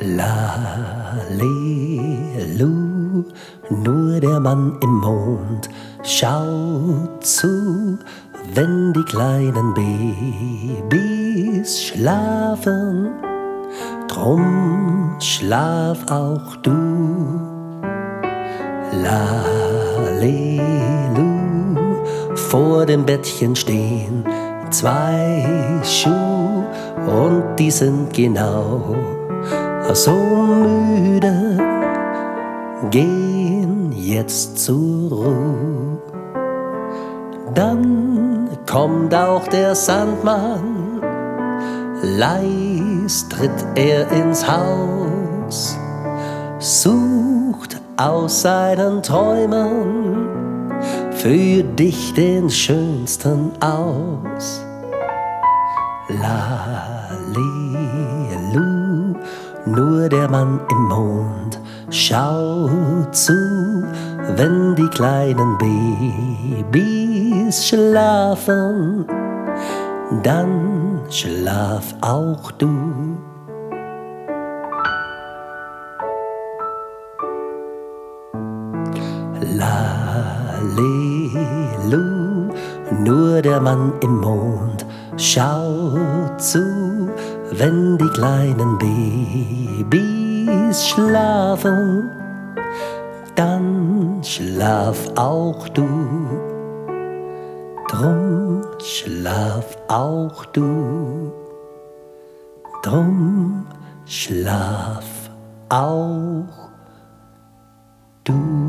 Lalelu, nur der Mann im Mond schaut zu, wenn die kleinen Babys schlafen. Drum schlaf auch du. Lalelu, vor dem Bettchen stehen zwei Schuhe und die sind genau so müde, gehen jetzt zur Ruhe. Dann kommt auch der Sandmann, leis tritt er ins Haus, sucht aus seinen Träumen für dich den schönsten aus. Lalelu, nur der Mann im Mond schaut zu, wenn die kleinen Babys schlafen, dann schlaf auch du. Lalelu, nur der Mann im Mond schaut zu, wenn die kleinen Babys schlafen, dann schlaf auch du. Drum schlaf auch du. Drum schlaf auch du.